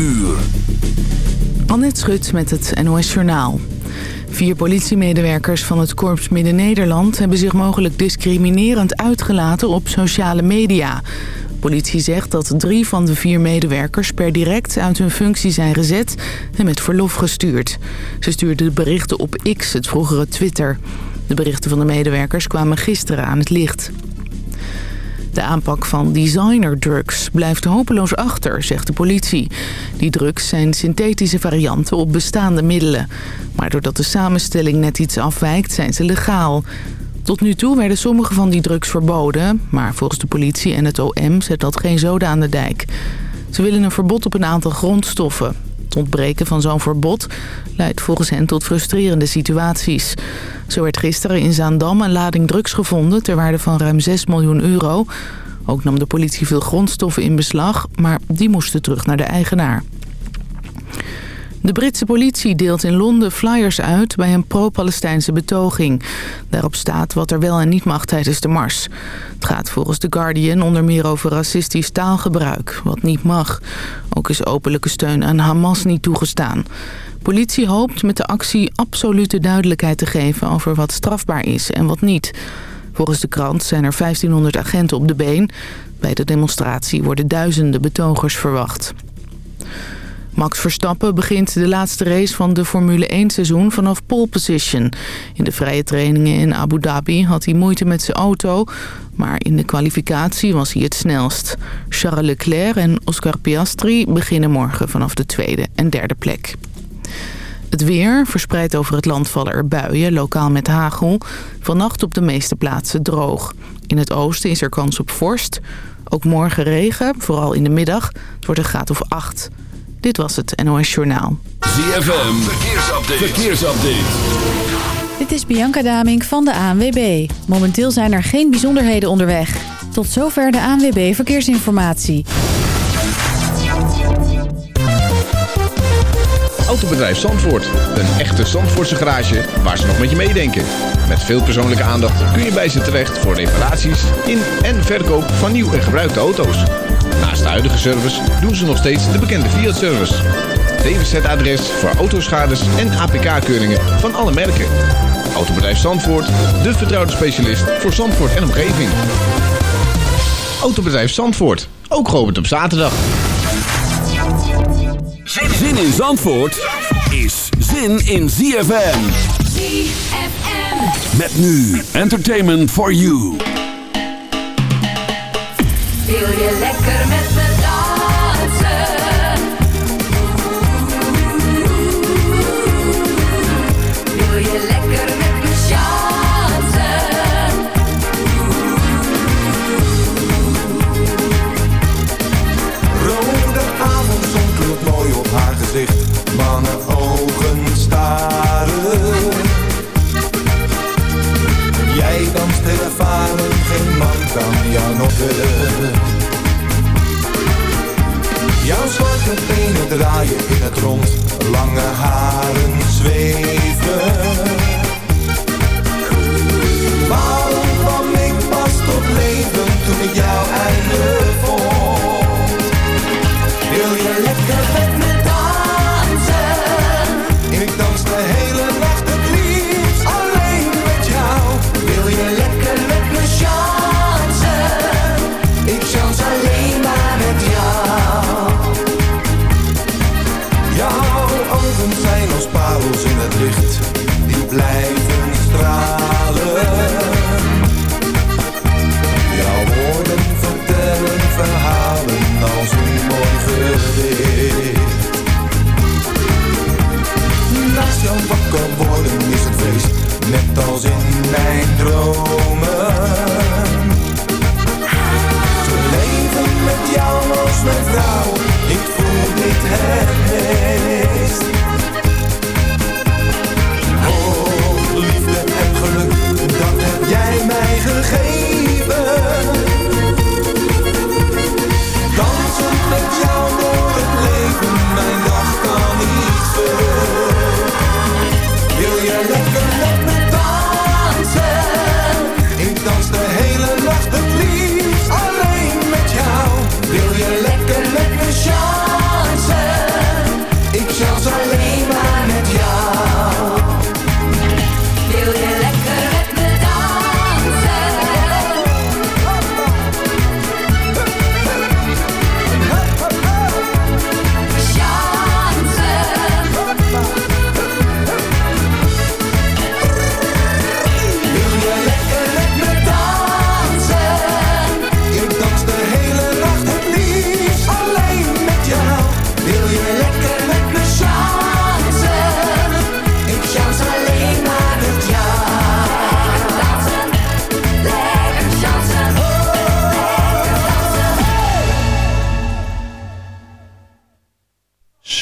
uur. Annette Schut met het NOS Journaal. Vier politiemedewerkers van het Korps Midden-Nederland... hebben zich mogelijk discriminerend uitgelaten op sociale media. Politie zegt dat drie van de vier medewerkers per direct uit hun functie zijn gezet... en met verlof gestuurd. Ze stuurden de berichten op X, het vroegere Twitter. De berichten van de medewerkers kwamen gisteren aan het licht. De aanpak van designerdrugs blijft hopeloos achter, zegt de politie. Die drugs zijn synthetische varianten op bestaande middelen. Maar doordat de samenstelling net iets afwijkt, zijn ze legaal. Tot nu toe werden sommige van die drugs verboden... maar volgens de politie en het OM zet dat geen zoden aan de dijk. Ze willen een verbod op een aantal grondstoffen. Het ontbreken van zo'n verbod leidt volgens hen tot frustrerende situaties. Zo werd gisteren in Zaandam een lading drugs gevonden ter waarde van ruim 6 miljoen euro. Ook nam de politie veel grondstoffen in beslag, maar die moesten terug naar de eigenaar. De Britse politie deelt in Londen flyers uit bij een pro-Palestijnse betoging. Daarop staat wat er wel en niet mag tijdens de mars. Het gaat volgens The Guardian onder meer over racistisch taalgebruik, wat niet mag. Ook is openlijke steun aan Hamas niet toegestaan. Politie hoopt met de actie absolute duidelijkheid te geven over wat strafbaar is en wat niet. Volgens de krant zijn er 1500 agenten op de been. Bij de demonstratie worden duizenden betogers verwacht. Max Verstappen begint de laatste race van de Formule 1-seizoen vanaf pole position. In de vrije trainingen in Abu Dhabi had hij moeite met zijn auto... maar in de kwalificatie was hij het snelst. Charles Leclerc en Oscar Piastri beginnen morgen vanaf de tweede en derde plek. Het weer, verspreid over het land vallen er buien, lokaal met hagel. Vannacht op de meeste plaatsen droog. In het oosten is er kans op vorst. Ook morgen regen, vooral in de middag. Het wordt een graad of 8. Dit was het NOS Journaal. ZFM, verkeersupdate. verkeersupdate. Dit is Bianca Damink van de ANWB. Momenteel zijn er geen bijzonderheden onderweg. Tot zover de ANWB Verkeersinformatie. Autobedrijf Zandvoort. Een echte Zandvoortse garage waar ze nog met je meedenken. Met veel persoonlijke aandacht kun je bij ze terecht voor reparaties in en verkoop van nieuw en gebruikte auto's. Naast de huidige service doen ze nog steeds de bekende Fiat-service. DWZ-adres voor autoschades en APK-keuringen van alle merken. Autobedrijf Zandvoort, de vertrouwde specialist voor Zandvoort en omgeving. Autobedrijf Zandvoort, ook geopend op zaterdag. Zin in Zandvoort is zin in ZFM. ZFM. Met nu Entertainment for You. Wil je lekker met me Jouw zwarte benen draaien in het rond, lange haren zweven.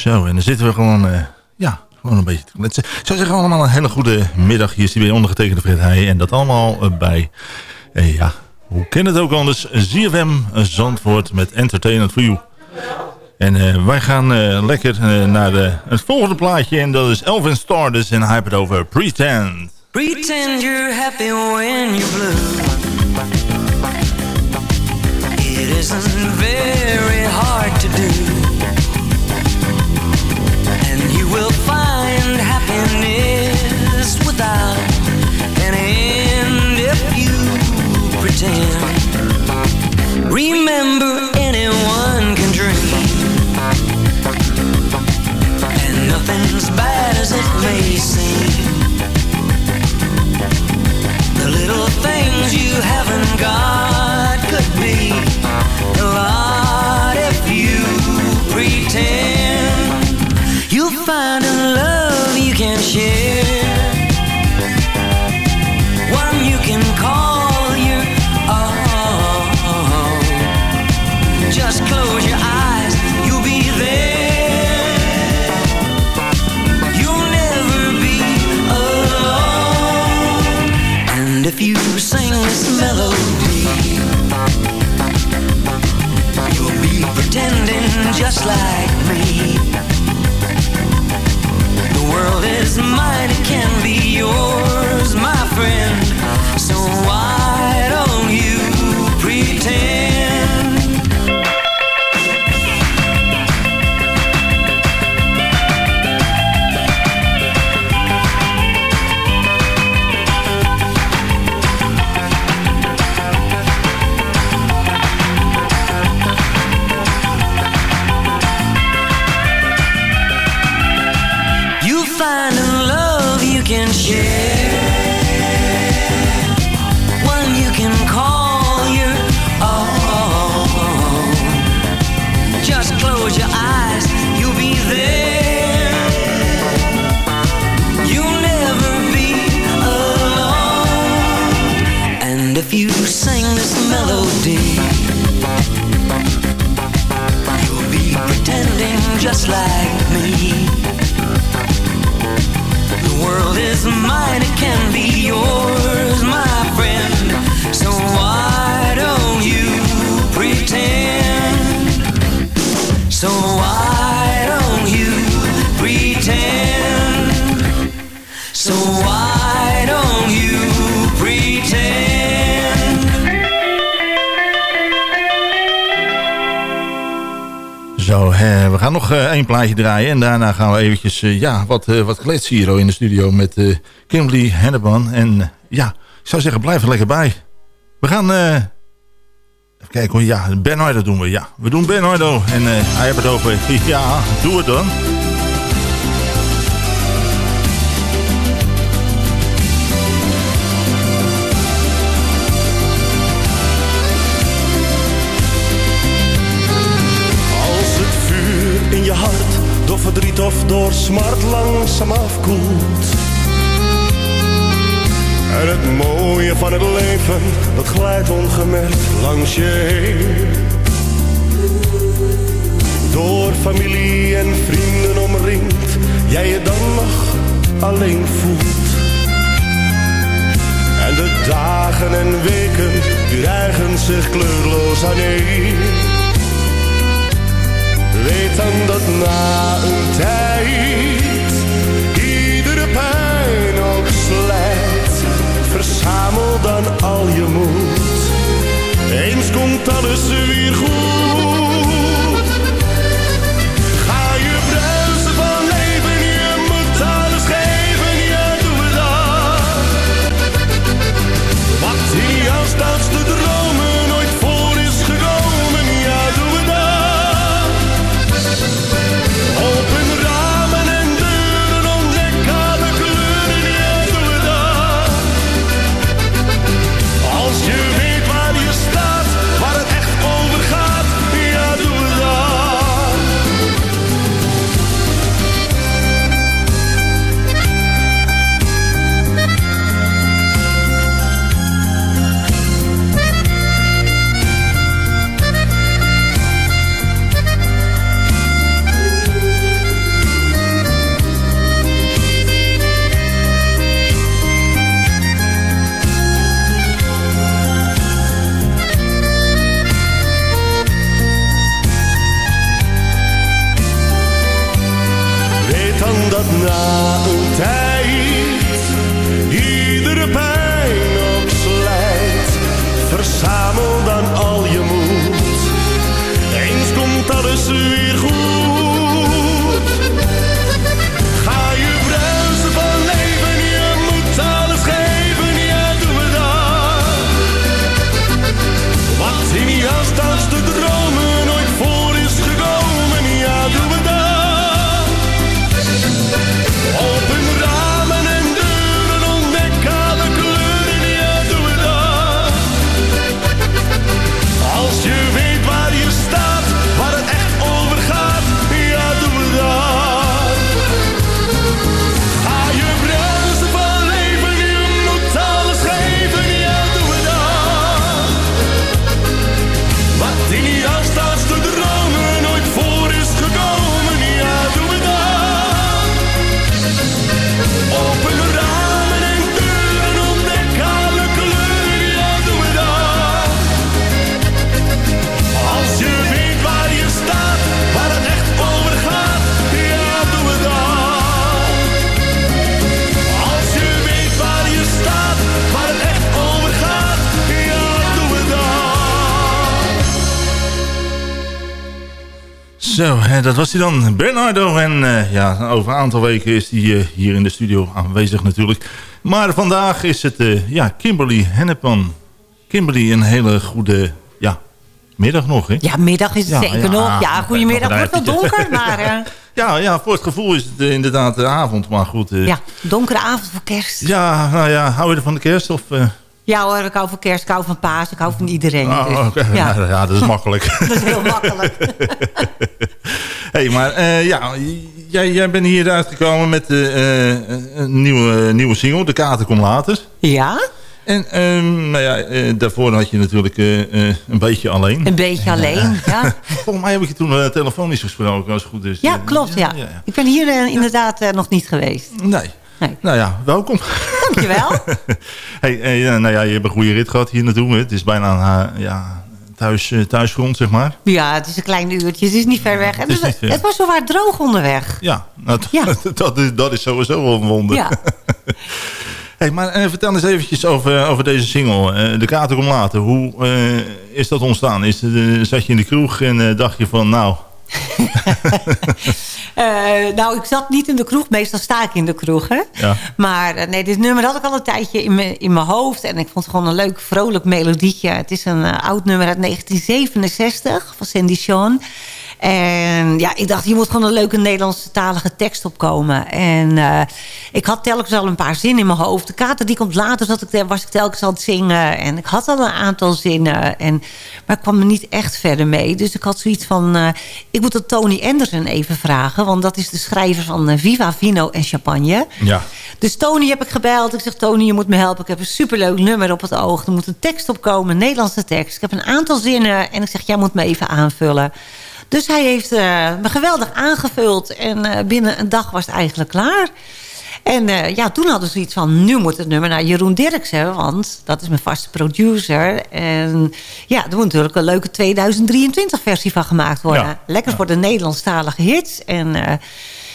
Zo, en dan zitten we gewoon, eh, ja, gewoon een beetje te kletsen. Ik zou zeggen allemaal een hele goede middag. Hier is die weer ondergetekende Fred Heij. En dat allemaal eh, bij, eh, ja, hoe ken het ook anders? ZFM Zandvoort met Entertainment for You. En wij gaan lekker naar de, het volgende plaatje. En dat is Elvin Stardust en hij heeft het over Pretend. Pretend you're happy when you're blue. It isn't very hard to do. Without an end if you pretend. Remember, anyone can dream. And nothing's bad as it may seem. The little things you haven't got if you sing this melody, you'll be pretending just like me. The world is mine, it can be yours, my friend. So why don't plaatje draaien. En daarna gaan we eventjes eh, ja, wat, eh, wat kletsen hier in de studio met eh, Kimberly Henneman. En ja, ik zou zeggen, blijf er lekker bij. We gaan... even kijken hoor. Ja, Bernardo doen we. Ja, we doen Bernardo. En hij heeft het over... Ja, doe het dan. Smart langzaam afkoelt. En het mooie van het leven, dat glijdt ongemerkt langs je heen. Door familie en vrienden omringd, jij je dan nog alleen voelt. En de dagen en weken, die rijgen zich kleurloos aaneen. Weet dan dat na een tijd iedere pijn ook slijt. Verzamel dan al je moed. Eens komt alles weer goed. Dat was hij dan, Bernardo. En eh, ja, over een aantal weken is hij eh, hier in de studio aanwezig natuurlijk. Maar vandaag is het eh, ja, Kimberly Hennepan. Kimberly, een hele goede ja, middag nog, hè? Ja, middag is het Ja, zeker ja, nog. Ja, goedemiddag. Het wordt wel donker, maar eh, Ja, ja, voor het gevoel is het eh, inderdaad de avond. Maar goed, eh, ja, donkere avond voor kerst. ja, nou ja, hou je er van de kerst? Of, eh, Ja hoor, ik hou van kerst, ik hou van paas, ik hou van iedereen. oh, dus, ja, ja. ja, dat is makkelijk. dat is heel makkelijk. hey, maar eh, ja, jij, jij bent hier uitgekomen met eh, eh, een nieuwe, nieuwe single, De Kater Komt Later. Ja, En ehm, nou ja, daarvoor had je natuurlijk een beetje alleen. een beetje alleen. Ja, Volgens mij heb ik je toen telefonisch gesproken, als het goed is. ja klopt. Ja. Ik ben hier inderdaad nog niet geweest. Nee. Nou ja, welkom. Dankjewel. hey, eh, ja, nou ja, je hebt een goede rit gehad hier naartoe. Het is bijna eh, ja, thuis, eh, thuisgrond, zeg maar. Ja, het is een klein uurtje, het is niet ver weg. En Het is het, niet ver. het was zo waar droog onderweg. Ja, nou, Ja. dat, is, dat is sowieso wel een wonder. Ja. Hey, maar eh, vertel eens eventjes over, over deze single. eh, de Kater om later. Hoe eh, is dat ontstaan? Is, eh, zat je in de kroeg en eh, dacht je van... Nou, Eh, nou, ik zat niet in de kroeg. Meestal sta ik in de kroeg, hè. Ja. Maar eh, nee, dit nummer had ik al een tijdje in mijn in mijn hoofd. En ik vond het gewoon een leuk, vrolijk melodietje. Het is een eh, oud nummer uit 1967 van Sandy Shawn. En ja, ik dacht, hier moet gewoon een leuke Nederlandstalige tekst opkomen. En eh, ik had telkens al een paar zinnen in mijn hoofd. De kater die komt later, zat ik, was ik telkens aan het zingen. En ik had al een aantal zinnen. En, maar ik kwam er niet echt verder mee. Dus ik had zoiets van, eh, ik moet dat Tony Anderson even vragen. Want dat is de schrijver van eh, Viva Vino en Champagne. ja. Dus Tony heb ik gebeld. Ik zeg, Tony, je moet me helpen. Ik heb een superleuk nummer op het oog. Er moet een tekst opkomen, een Nederlandse tekst. Ik heb een aantal zinnen en ik zeg, jij moet me even aanvullen. Dus hij heeft eh, me geweldig aangevuld. En eh, binnen een dag was het eigenlijk klaar. En eh, ja, toen hadden ze zoiets van, nu moet het nummer naar Jeroen Dirksen. Want dat is mijn vaste producer. En ja, er moet natuurlijk een leuke 2023 versie van gemaakt worden. Ja. Lekker voor de Nederlandstalige hits. En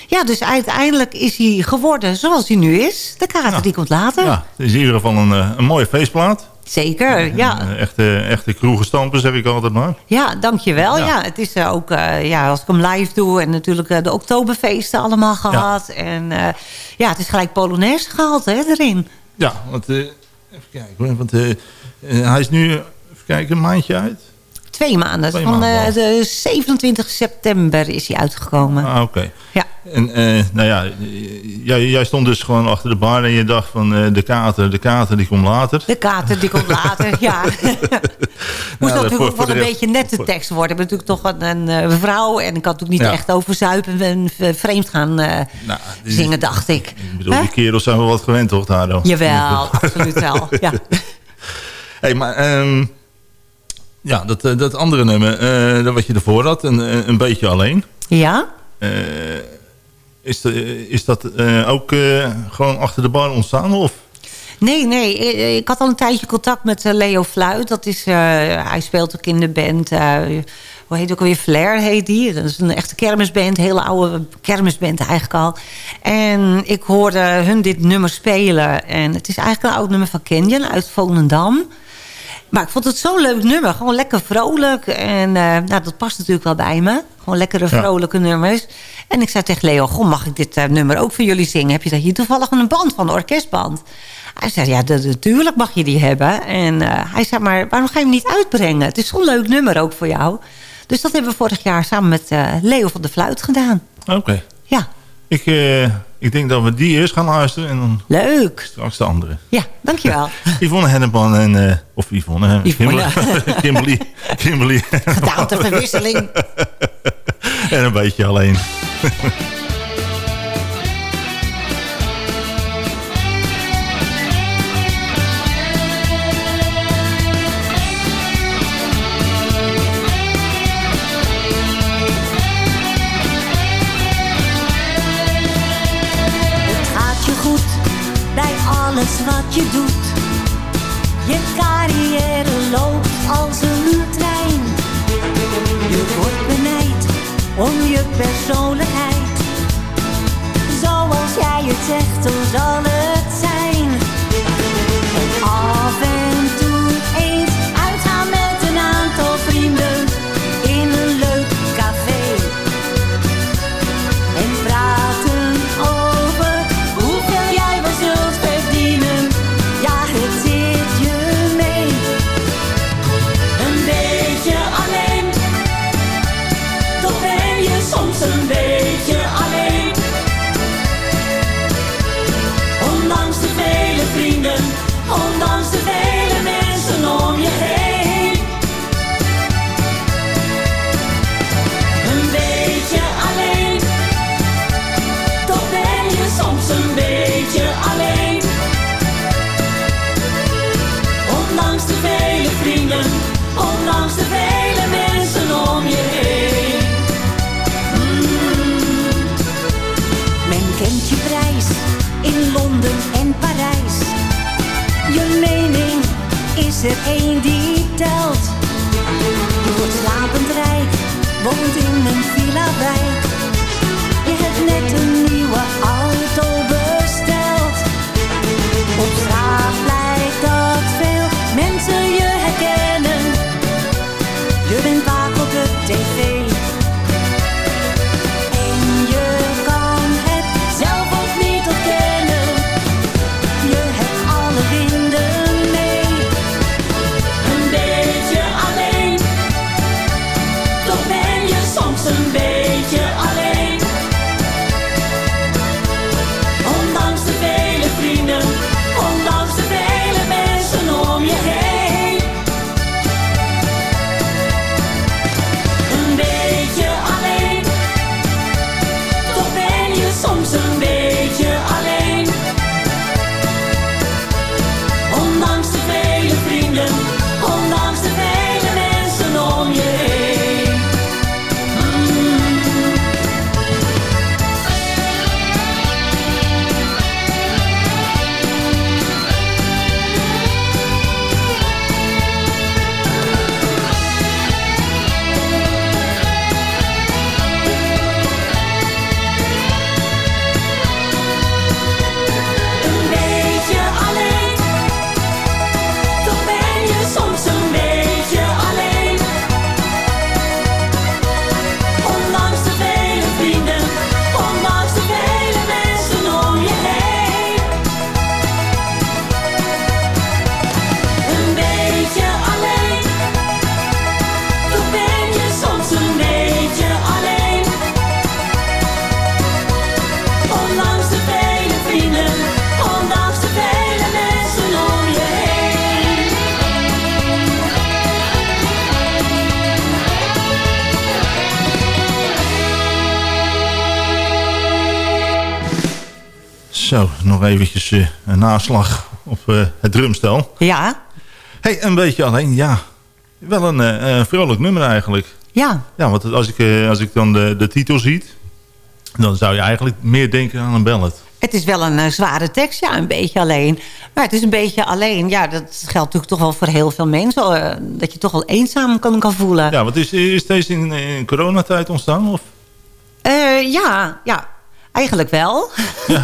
ja, dus uiteindelijk is hij geworden zoals hij nu is. De kaarten die komt later. ja, het is in ieder geval een, een mooie feestplaat. Zeker, ja. Eh, echte, echte kroegenstampen, zeg ik altijd maar. Ja, dankjewel. Ja. Ja. het is eh, ook, eh, ja, als ik hem live doe... en natuurlijk de oktoberfeesten allemaal gehad. En eh, ja, het is gelijk Polonaise gehaald hè, erin. Ja, want even kijken. Want, hij is nu, even kijken, een maandje uit. Twee maanden. Twee Van maanden de 27 september is hij uitgekomen. Ah, oké. Ja. En eh, nou ja, jij, jij stond dus gewoon achter de bar en je dacht van eh, de kater, de kater die komt later. De kater, die komt later, ja. Moest voor- natuurlijk voor ook wel een rest- beetje nette tekst worden. Ik ben natuurlijk toch een, een eh, vrouw en ik had natuurlijk niet Ja. echt over zuipen en vreemd gaan Nou, zingen, dacht ik. Ik bedoel, die kerels zijn wel wat gewend toch, Dado? Jawel, absoluut wel. Ja. hey, maar ehm, ja, dat, dat andere nummer, dat wat je ervoor had, een, een beetje alleen. ja? Is, is dat eh, ook eh, gewoon achter de bar ontstaan? Of? Nee, nee. Ik- Ik had al een tijdje contact met eh, Leo Fluit. Dat is, eh, hij speelt ook in de band. eh, hoe heet ook alweer? Flair heet die. Dat is een echte kermisband. Hele oude kermisband eigenlijk al. En ik hoorde hun dit nummer spelen. En het is eigenlijk een oud nummer van Kenyon uit Volendam. Maar ik vond het zo'n leuk nummer. Gewoon lekker vrolijk. En eh, nou, dat past natuurlijk wel bij me. Gewoon lekkere Ja. vrolijke nummers. En ik zei tegen Leo, goh, mag ik dit eh, nummer ook voor jullie zingen? Heb je dat hier toevallig een band van, een orkestband? Hij zei, ja, natuurlijk mag je die hebben. En eh, hij zei, maar waarom ga je hem niet uitbrengen? Het is zo'n leuk nummer ook voor jou. Dus dat hebben we vorig jaar samen met Leo van de Fluit gedaan. Oké. Ja, Ik, eh, ik denk dat we die eerst gaan luisteren en dan leuk. straks de andere. Ja, dankjewel. Yvonne Hennepan en... eh, of Yvonne? Yvonne. Kimberly. Kimberly. Kimberly. Gedaanteverwisseling. en een beetje alleen. Wat je doet. Je carrière loopt als een trein. Je wordt benijd om je persoonlijkheid. Zoals jij het zegt, zo zal het is er één die telt. Je wordt slapend rijk, woont in een eventjes eh, een naslag op eh, het drumstel. Ja, hey, een beetje alleen, ja. Wel een eh, vrolijk nummer eigenlijk. ja, Ja, want als ik, als ik dan de, de titel ziet... dan zou je eigenlijk meer denken aan een ballad. Het is wel een zware tekst, ja, een beetje alleen. Maar het is een beetje alleen. Ja, dat geldt natuurlijk toch wel voor heel veel mensen. dat je toch wel eenzaam kan, kan voelen. Ja, wat is, is deze in, in coronatijd ontstaan? Of? Ja, ja, eigenlijk wel.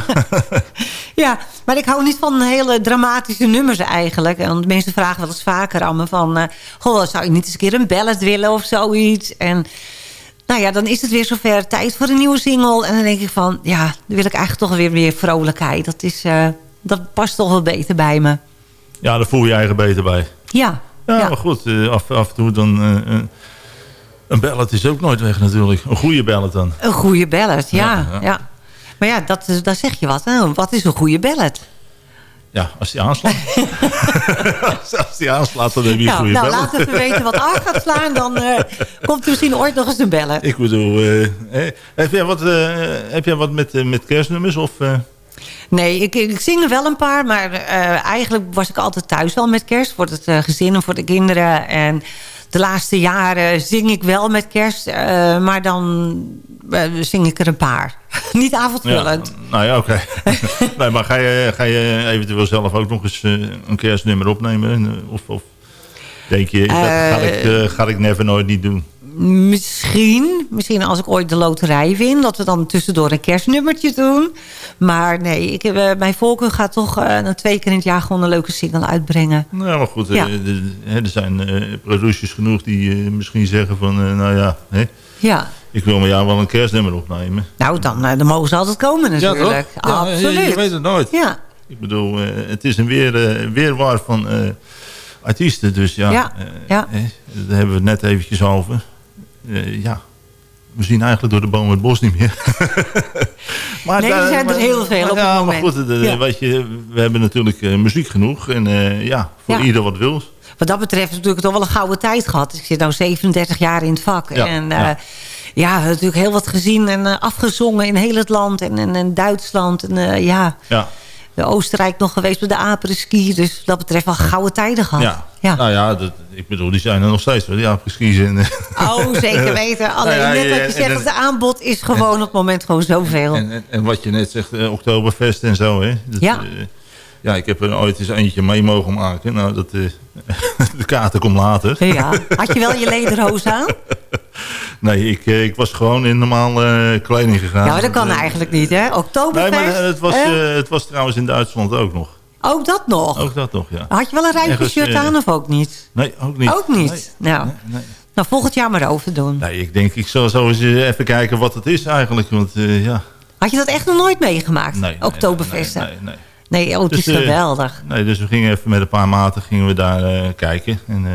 Ja. maar ik hou niet van hele dramatische nummers eigenlijk. Want mensen vragen wel eens vaker aan me van... eh, goh, zou je niet eens een keer een ballad willen of zoiets? En nou ja, dan is het weer zover tijd voor een nieuwe single. En dan denk ik van, ja, dan wil ik eigenlijk toch weer weer vrolijkheid. Dat, is, eh, dat past toch wel beter bij me. Ja, daar voel je je eigen beter bij. Ja, Ja, Ja. maar goed, eh, af, af en toe dan... een ballad is ook nooit weg natuurlijk. Een goede ballad dan. een goede ballad, ja. Ja, ja, ja. Maar ja, dat, daar zeg je wat. Hè? Wat is een goede ballad? Ja, als die aanslaat. als, die aanslaat, dan heb je een Nou, goede nou ballad. laat even weten wat aan gaat slaan. Dan eh, komt er misschien ooit nog eens een bellen. Ik bedoel, eh, heb, jij wat, eh, heb jij wat met, met kerstnummers? Of? Nee, ik, ik zing er wel een paar. Maar eigenlijk was ik altijd thuis wel met kerst. Voor het gezin en voor de kinderen. En de laatste jaren zing ik wel met kerst. eh, maar dan eh, zing ik er een paar. Niet avondvullend. nou ja, oké. nee, maar ga je, ga je eventueel zelf ook nog eens eh, een kerstnummer opnemen? Of, of denk je, dat ga ik, ga ik never nooit niet doen? Misschien, misschien als ik ooit de loterij win... dat we dan tussendoor een kerstnummertje doen. Maar nee, ik eh, mijn voorkeur gaat toch na twee keer in het jaar... gewoon een leuke single uitbrengen. Nou, maar goed, eh, Ja. er zijn producers genoeg die misschien zeggen van... nou ja, hè, Ja, ik wil met jou wel een kerstnummer opnemen. nou dan, dan mogen ze altijd komen natuurlijk. Ja, Absoluut. Je, weet het nooit. Ja, Ik bedoel, het is een weer, weerwaar van artiesten. Dus ja, Ja, ja. daar hebben we het net eventjes over. Eh, ja, we zien eigenlijk door de boom het bos niet meer. maar Nee, er zijn er heel veel op het ja, moment. Maar goed, Ja. weet je, we hebben natuurlijk eh, muziek genoeg. En eh, ja, voor Ja. ieder wat wil. wat dat betreft natuurlijk toch wel een gouden tijd gehad. Ik zit nu 37 jaar in het vak. Ja, en eh, ja. natuurlijk heel wat gezien en afgezongen in heel het land. En in, in Duitsland. En ja, Ja, de Oostenrijk nog geweest bij de apenski. Dus wat dat betreft wel gouden tijden gehad. ja. Ja. Nou ja, dat, ik bedoel, die zijn er nog steeds. Ja, precies. En, eh, Oh, zeker weten. Alleen Nou ja, net wat je zegt, de aanbod is gewoon op het moment gewoon zoveel. En, en, en wat je net zegt, eh, Oktoberfest en zo, hè? Dat, Ja. Ja, ik heb er ooit eens eentje mee mogen maken. Nou, dat, eh, de kaarten komt later. Ja. Had je wel je lederhoos aan? Nee, ik, eh, ik was gewoon in normaal eh, kleding gegaan. Ja, dat kan eigenlijk niet, hè? Nee, Oktoberfest. maar het was, het was trouwens in Duitsland ook nog. Ook dat nog? Ook dat nog, ja. Had je wel een Ergens, rijtje-shirt eh, aan of ook niet? Nee, ook niet. Ook niet? Nee, nou, nee, nee. nou, volgend jaar maar over doen. Nee, ik denk, ik zal zo eens even kijken wat het is eigenlijk. Want ja, Had je dat echt nog nooit meegemaakt? nee. nee, Oktoberfesten? Nee, nee, nee. Nee, oh, het Dus, is eh, geweldig. Nee, dus we gingen even met een paar maten gingen we daar eh, kijken. En eh,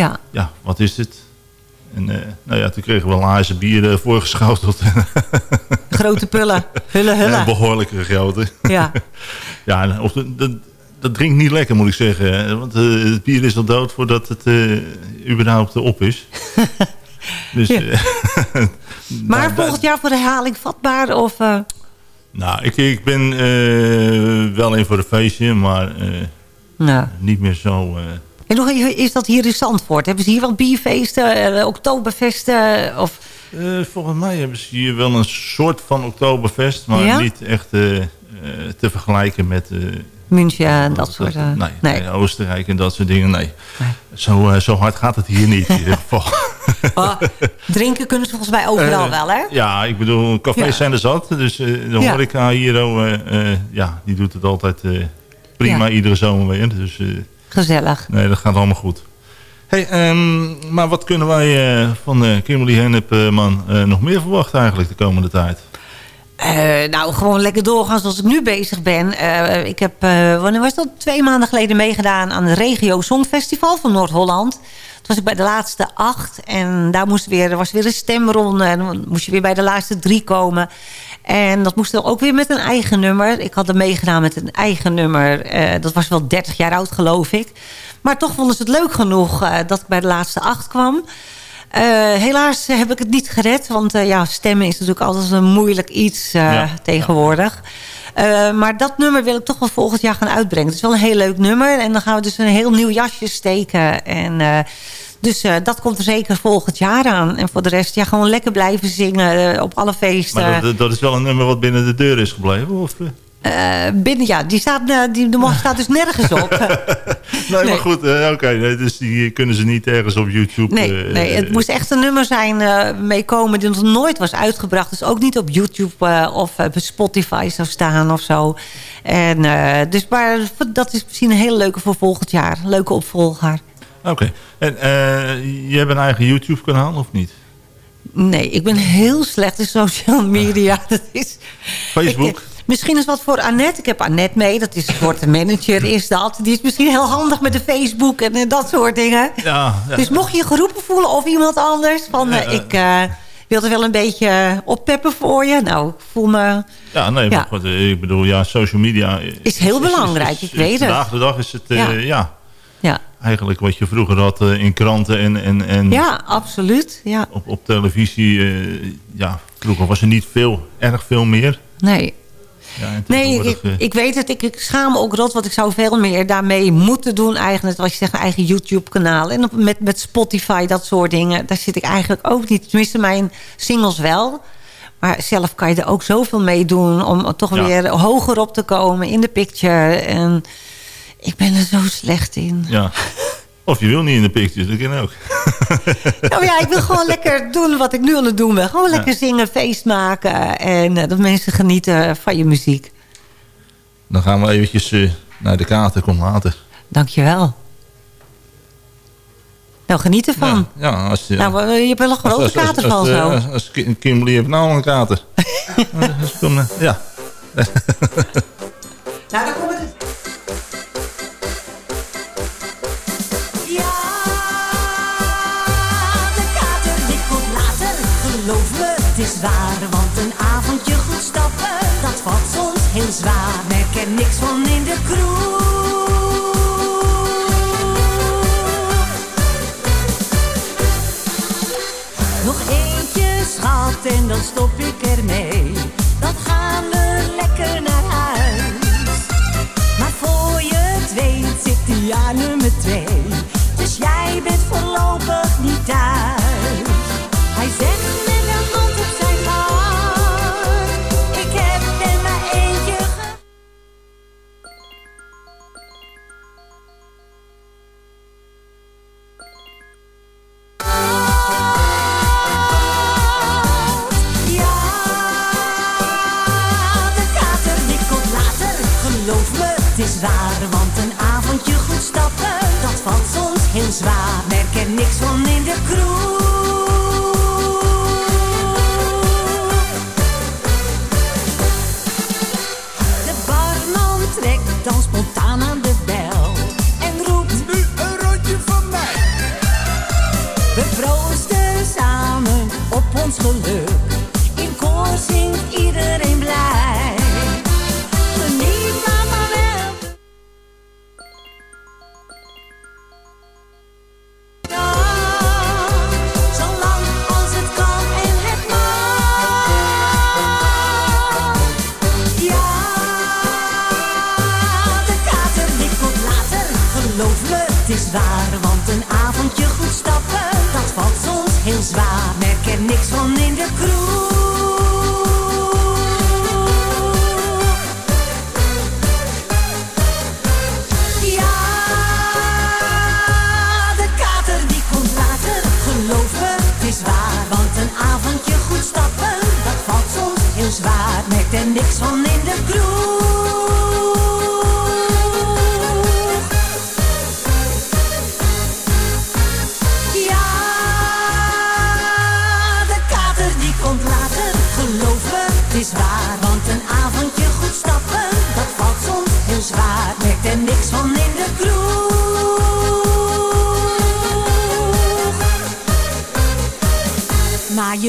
Ja. ja, wat is het? En nou ja, toen kregen we laarzen bier voorgeschoteld. Grote pullen. Hullen, Een hullen. behoorlijke grote. Ja. Ja, en of dat, dat drinkt niet lekker, moet ik zeggen. Want het bier is al dood voordat het überhaupt op is. dus, Ja. Maar nou, volgend jaar voor de herhaling vatbaar? Of, Nou, ik, ik ben eh, wel in voor een feestje, maar eh, nou. niet meer zo... eh, En hoe is dat hier in Zandvoort? Hebben ze hier wel bierfeesten, oktoberfesten? Of... volgens mij hebben ze hier wel een soort van Oktoberfest, maar Ja? niet echt te vergelijken met... München en dat soort... nee, nee. nee, Oostenrijk en dat soort dingen, nee. Nee. Zo, zo hard gaat het hier niet in ieder geval. Oh, drinken kunnen ze volgens mij overal Eh, wel, hè? Ja, ik bedoel, cafés Ja. zijn er zat. Dus eh, de horeca hier, oh, eh, ja, die doet het altijd prima Ja. iedere zomer weer. Dus Gezellig. nee, dat gaat allemaal goed. Hey, ehm, maar wat kunnen wij van Kimberly Hennepman nog meer verwachten eigenlijk de komende tijd? Nou, gewoon lekker doorgaan zoals ik nu bezig ben. Ik heb, eh, wanneer was dat? Twee maanden geleden meegedaan aan het Regio Songfestival van Noord-Holland. Toen was ik bij de laatste acht. En daar moest weer, er was weer een stemronde. En dan moest je weer bij de laatste drie komen. En dat moest dan ook weer met een eigen nummer. Ik had er meegedaan met een eigen nummer. Eh, dat was wel 30 jaar oud, geloof ik. Maar toch vonden ze het leuk genoeg eh, dat ik bij de laatste acht kwam. Eh, helaas heb ik het niet gered. Want ja, stemmen is natuurlijk altijd een moeilijk iets Ja, tegenwoordig. Eh, maar dat nummer wil ik toch wel volgend jaar gaan uitbrengen. Het is wel een heel leuk nummer. En dan gaan we dus een heel nieuw jasje steken. En, eh, dus eh, dat komt er zeker volgend jaar aan. En voor de rest, ja, gewoon lekker blijven zingen op alle feesten. Maar dat, dat is wel een nummer wat binnen de deur is gebleven? Of, eh? Eh, binnen, ja, die staat, eh, die, de mocht staat dus nergens op. Nee, Nee. maar goed, eh, oké. nee, dus die kunnen ze niet ergens op YouTube... Nee, nee, het moest echt een nummer zijn meekomen die nog nooit was uitgebracht. Dus ook niet op YouTube of op Spotify zou staan of zo. En, eh, dus, maar dat is misschien een hele leuke voor volgend jaar. Leuke opvolger. Oké. En je hebt een eigen YouTube-kanaal of niet? Nee, ik ben heel slecht in social media. Dat is, Facebook? Ik- misschien is wat voor Annette. Ik heb Annette mee. Dat is een soort manager is dat. Die is misschien heel handig met de Facebook en eh, dat soort dingen. Ja, ja. Dus mocht je je geroepen voelen of iemand anders... van eh, ik eh, wil er wel een beetje oppeppen voor je. Nou, ik voel me... Ja, nee, maar goed, ik bedoel, ja, social media... Is heel belangrijk, ik weet het. Vandaag de dag is het, Ja. ja. Eigenlijk wat je vroeger had in kranten en, en, en ja absoluut. Ja. op, op televisie. ja, vroeger was er niet veel, erg veel meer. Nee, Ja, nee ik, eh, ik weet het. Ik, ik schaam me ook rot. Want ik zou veel meer daarmee moeten doen eigenlijk. Wat je zegt, een eigen YouTube-kanaal. En op, met, met Spotify, dat soort dingen. Daar zit ik eigenlijk ook niet. Tenminste, mijn singles wel. Maar zelf kan je er ook zoveel mee doen. Om toch Ja. weer hoger op te komen in de picture. En ik ben er zo slecht in. ja. Of je wil niet in de pictures, dat kan ook. Nou ja, ik wil gewoon lekker doen wat ik nu aan het doen ben. Gewoon lekker Ja. zingen, feest maken. En eh, dat mensen genieten van je muziek. Dan gaan we eventjes eh, naar de kaarten, kom later. Dankjewel. Nou, geniet ervan. Ja, ja, als je... Nou, eh, je hebt wel een grote als, kater van eh, zo. Als, als Ki- Kimberly heeft nou al een kater. Dus eh, ja. Nou, dan is waar. Want een avondje goed stappen, dat valt soms heel zwaar. Merk er niks van in de kroeg. Nog eentje, schat, en dan stop ik ermee. Dan gaan we lekker naar huis. Maar voor je het weet zit hij aan nummer twee. Dus jij bent voorlopig niet thuis.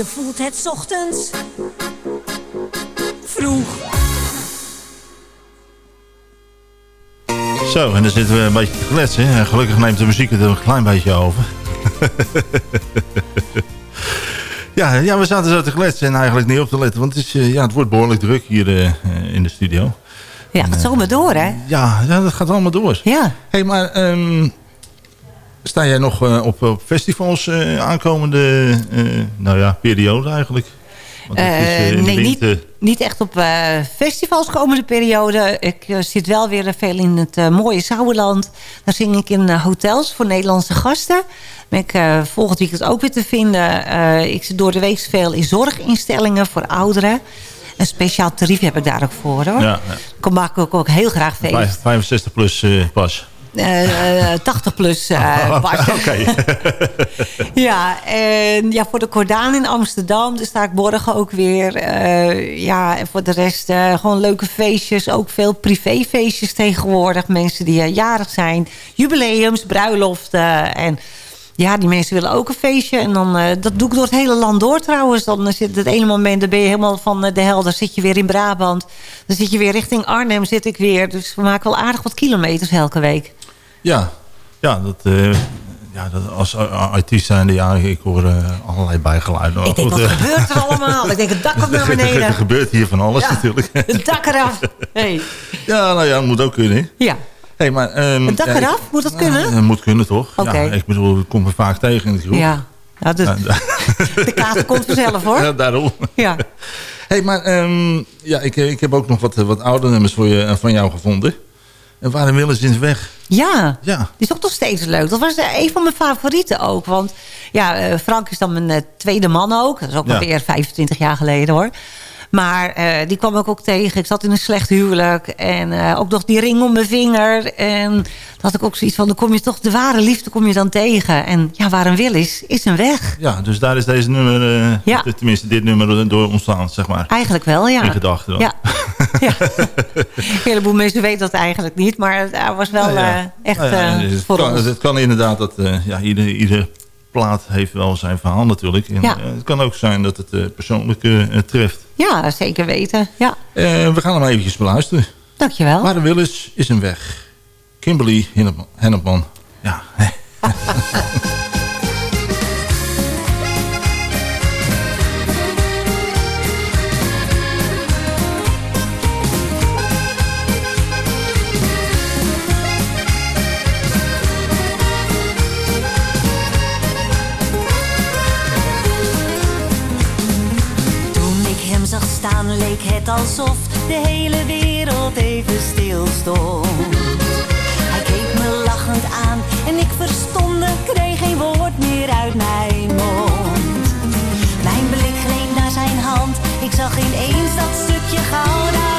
Je voelt het ochtends vroeg. Zo, en dan zitten we een beetje te kletsen. En gelukkig neemt de muziek het er een klein beetje over. ja, ja, we zaten zo te kletsen en eigenlijk niet op te letten. Want het, is, eh, ja, het wordt behoorlijk druk hier eh, eh, in de studio. Ja, het gaat zomaar door, hè? Ja, ja, dat gaat allemaal door. Ja. hey, maar ehm, sta jij nog eh, op, op festivals eh, aankomende eh, nou ja, periode eigenlijk? Is, nee, niet, niet echt op festivals komende periode. Ik zit wel weer veel in het mooie Sauerland. Daar zing ik in hotels voor Nederlandse gasten. Ben ik volgend weekend ook weer te vinden. Ik zit door de week veel in zorginstellingen voor ouderen. Een speciaal tarief heb ik daar ook voor hoor. Ja, Ik maak ook, ook heel graag feest. Vijf- 65 plus pas. Eh, eh, 80 plus eh pas. Oké. Ja, en ja, voor de Cordaan in Amsterdam, daar sta ik morgen ook weer. Eh, ja, en voor de rest eh, gewoon leuke feestjes. Ook veel privéfeestjes tegenwoordig. Mensen die eh, jarig zijn. Jubileums, bruiloften. En ja, die mensen willen ook een feestje. En dan, eh, dat doe ik door het hele land door trouwens. Dan eh, zit het ene moment, dan ben je helemaal van eh, de helder. zit je weer in Brabant. Dan zit je weer richting Arnhem, zit ik weer. Dus we maken wel aardig wat kilometers elke week. Ja, ja, dat, eh, ja dat, als artiest zijnde, ja, ik hoor eh, allerlei bijgeluiden. Ik denk, wat eh, gebeurt er allemaal? Ik denk, het dak komt naar er beneden. gebeurt hier van alles Ja. natuurlijk. Het dak eraf. Hey. Ja, nou ja, dat moet ook kunnen. Ja. Hey, maar, ehm, Het dak ja, ik- eraf? Moet dat kunnen? Dat moet kunnen toch? Oké. Ja, ik bedoel, ik kom er vaak tegen in de groep. Ja. Ja, de, de kaart komt vanzelf hoor. Ja, daarom. Ja. hey, maar ehm, ja, ik, ik heb ook nog wat, wat oude nummers voor je, eh, van jou gevonden. En waren Willens weg. Ja, Ja. die is ook nog steeds leuk. Dat was eh, een van mijn favorieten ook. Want ja, eh, Frank is dan mijn eh, tweede man ook. Dat is ook Ja. alweer 25 jaar geleden hoor. Maar eh, die kwam ik ook tegen. Ik zat in een slecht huwelijk. En eh, ook nog die ring om mijn vinger. En dan had ik ook zoiets van... dan kom je toch de ware liefde kom je dan tegen. En ja, waar een wil is, is een weg. Ja, dus daar is deze nummer, eh, Ja. tenminste dit nummer door ontstaan, zeg maar. Eigenlijk wel, ja. In gedachten dan. Ja. ja. Een heleboel mensen weten dat eigenlijk niet. Maar hij was wel ja. echt het, voor kan, ons. het kan inderdaad dat ja, ieder, ieder plaat heeft wel zijn verhaal natuurlijk. En, Ja. uh, het kan ook zijn dat het uh, persoonlijk uh, treft. Ja, zeker weten. Ja. we gaan hem eventjes beluisteren. Dankjewel. Waar de wil is, is een weg. Kimberly Hennepman. Ja. alsof de hele wereld even stil stond. Hij keek me lachend aan en ik verstomde, kreeg geen woord meer uit mijn mond. Mijn blik greep naar zijn hand, ik zag ineens dat stukje goud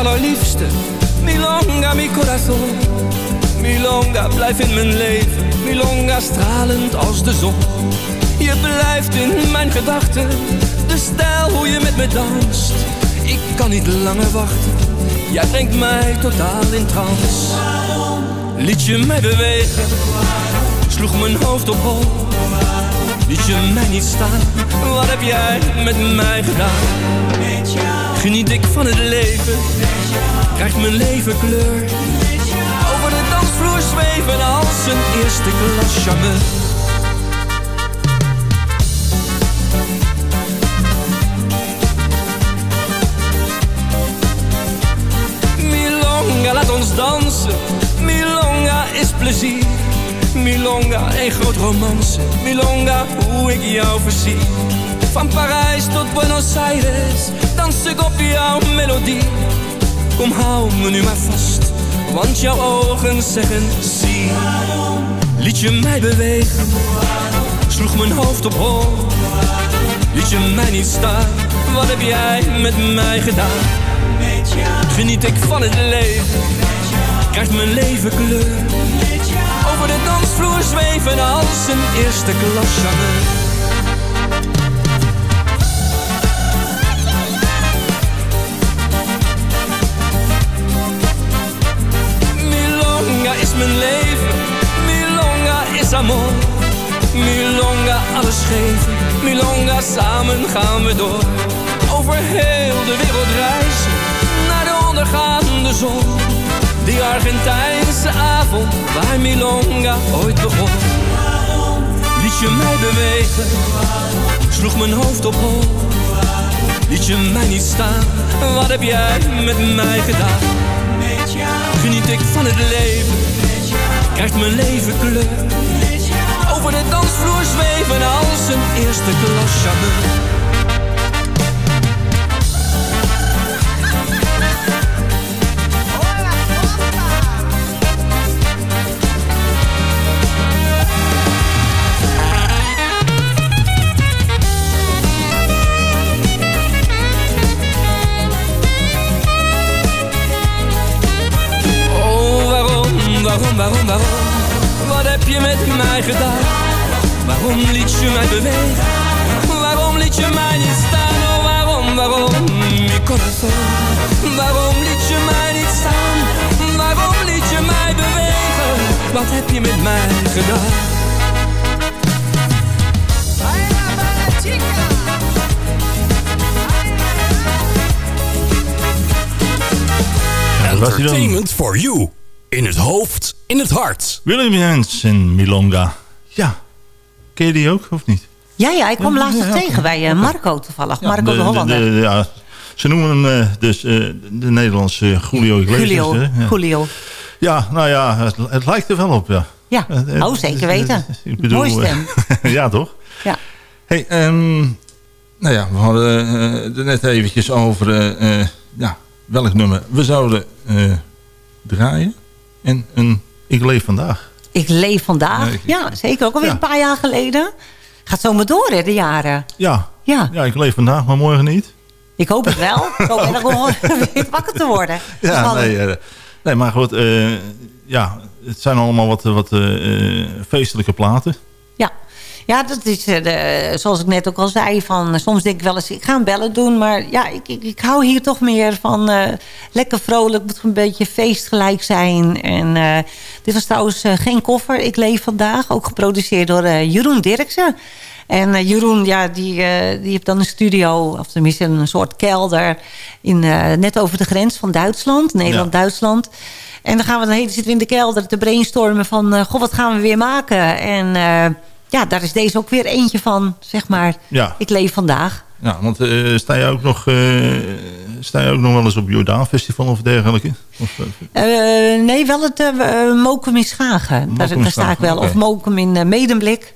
allerliefste. Milonga, mi corazon. Milonga, blijf in mijn leven. Milonga, stralend als de zon. Je blijft in mijn gedachten. De stijl hoe je met me danst. Ik kan niet langer wachten. Jij brengt mij totaal in trance. Liet je mij bewegen. Sloeg mijn hoofd op hol. Liet je mij niet staan. Wat heb jij met mij gedaan? Geniet ik van het leven. Krijgt mijn leven kleur. Over de dansvloer zweven als een eerste klas. Milonga, laat ons dansen. Milonga is plezier. Milonga, een groot romance. Milonga, hoe ik jou verzie. Van Parijs tot Buenos Aires, dans ik op jouw melodie. Kom, hou me nu maar vast, want jouw ogen zeggen zie. Liet je mij bewegen, sloeg mijn hoofd op hol. Liet je mij niet staan, wat heb jij met mij gedaan? Geniet ik van het leven, krijgt mijn leven kleur. Over de dansvloer zweven als een eerste klas mijn leven, Milonga is amor. Milonga alles geven, Milonga samen gaan we door. Over heel de wereld reizen, naar de ondergaande zon. Die Argentijnse avond, waar Milonga ooit begon. Liet je mij bewegen, sloeg mijn hoofd op hol. Liet je mij niet staan, wat heb jij met mij gedaan? Geniet ik van het leven, krijgt mijn leven kleur. Over de dansvloer zweven als een eerste klas charmeur. Waarom, waarom? Wat heb je met mij gedaan? Waarom liet je mij bewegen? Waarom liet je mij niet staan? Oh, waarom, waarom, mi corazon? Waarom liet je mij niet staan? Waarom liet je mij bewegen? Wat heb je met mij gedaan? Entertainment for you. In het hoofd, in het hart. Willem Jens en Milonga. Ja. Ken je die ook, of niet? Ja, ja, ik kwam laatst Ja, tegen bij eh, Marco toevallig. Marco de, de, Hollander. de- ja, ze noemen hem eh, dus eh, de Nederlandse Julio Iglesias. Julio? Ja. Julio. Ja, nou ja, het, het lijkt er wel op, ja. Ja, oh zeker weten. Ik bedoel, Mooie stem. ja, toch? Ja. Hey, ehm, nou ja, we hadden net eventjes over ja, welk nummer we zouden eh, draaien. En een Ik leef vandaag. Ik leef vandaag. Ja, ik- Ja, zeker. Ook alweer Ja. een paar jaar geleden. Gaat zomaar door, hè, de jaren. Ja, Ja, ja, ik leef vandaag, maar morgen niet. ik hoop het wel. Ik hoop erg om weer wakker te worden. Ja, nee, eh, nee, maar goed, eh, ja, het zijn allemaal wat, wat eh, feestelijke platen. Ja. Ja, dat is eh, de, zoals ik net ook al zei. Van, eh, soms denk ik wel eens, ik ga een bellen doen. Maar ja, ik, ik, ik hou hier toch meer van eh, lekker vrolijk. moet een beetje feestgelijk zijn. En dit was trouwens geen koffer. Ik leef vandaag. Ook geproduceerd door Jeroen Dirksen. En Jeroen, ja, die, die heeft dan een studio, of tenminste een soort kelder, in, net over de grens van Duitsland, Nederland-Duitsland. En dan gaan we dan hele zitten we in de kelder te brainstormen van, goh, wat gaan we weer maken? En ja, daar is deze ook weer eentje van, zeg maar. Ja. Ik leef vandaag. Ja, want eh, sta, je ook nog, eh, sta je ook nog wel eens op Jordaan Festival of dergelijke? Of, eh, nee, wel het Mokum in Schagen. Daar, sta ik wel. Of Mokum in Medemblik.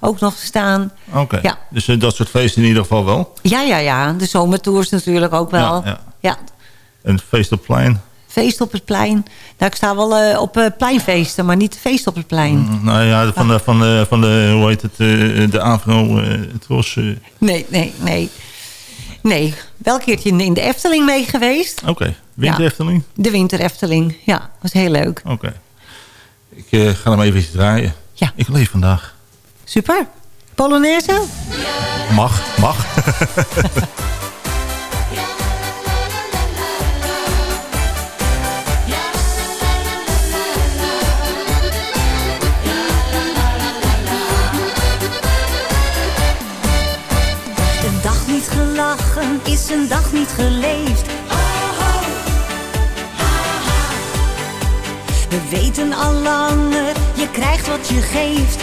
Ook nog staan. Oké, Ja. dus dat soort feesten in ieder geval wel. Ja, ja, ja. De zomertours natuurlijk ook wel. Ja, ja. ja. En feest op plein. Feest op het plein. Nou, ik sta wel eh, op eh, pleinfeesten, maar niet feest op het plein. Mm, Nou ja, van de, van de, van de hoe heet het, eh, de Avro, het was... Nee, nee, nee. Nee, wel een keertje in, de Efteling mee geweest. Oké, winter Ja. Efteling? De Winter Efteling, ja, was heel leuk. Oké. Ik ga hem even draaien. Ja. Ik leef vandaag. Super. Polonaise? Mag, mag. is een dag niet geleefd. We weten al langer, je krijgt wat je geeft.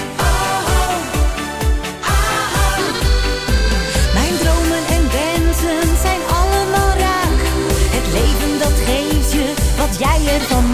Mijn dromen en wensen zijn allemaal raak. Het leven dat geeft je wat jij ervan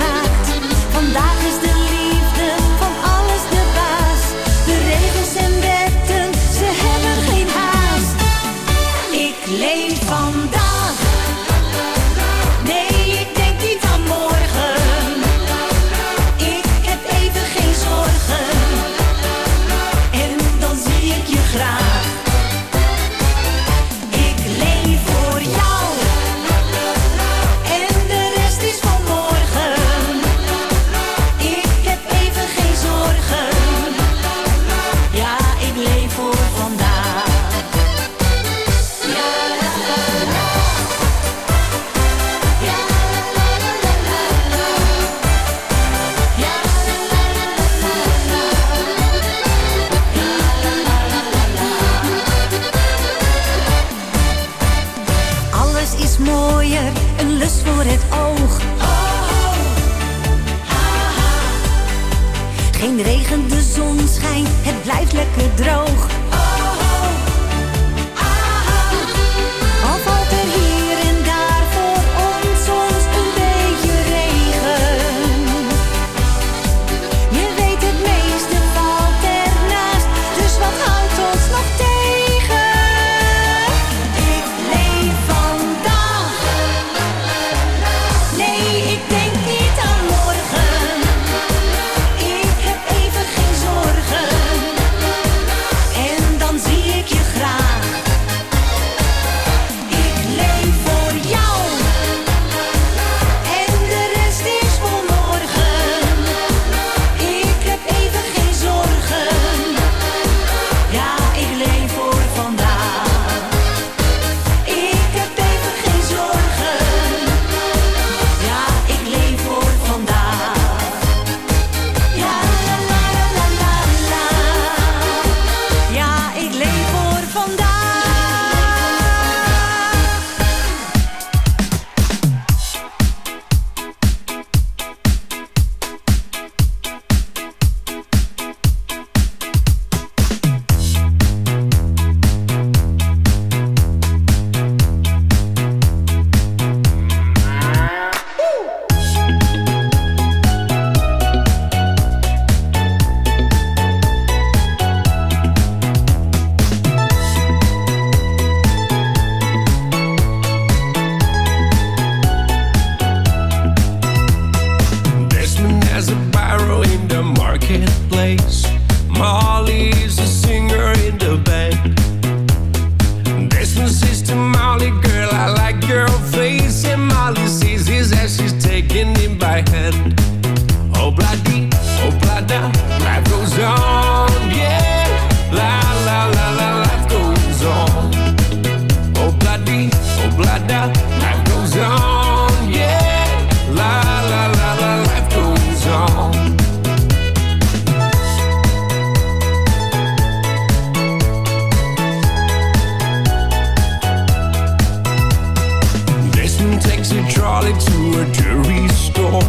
jewelry store.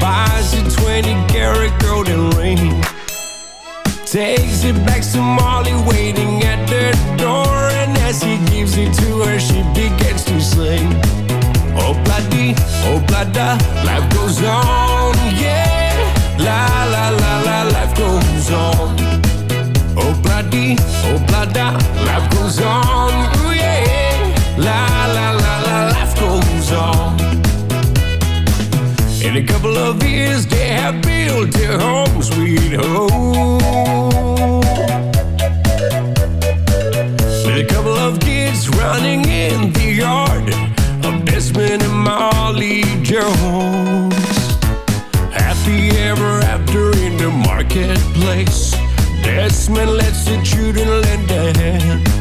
Buys a 20 karat golden ring. Takes it back to Molly waiting at the door. And as he gives it to her, she begins to sing. Oh, bloody, oh, blada, life goes on, yeah. La, la, la, la, life goes on. Oh, bloody, oh, blada, life goes on, of these they have built their home sweet home. With a couple of kids running in the yard of Desmond and Molly Jones. Happy ever after in the marketplace. Desmond lets the children lend a hand.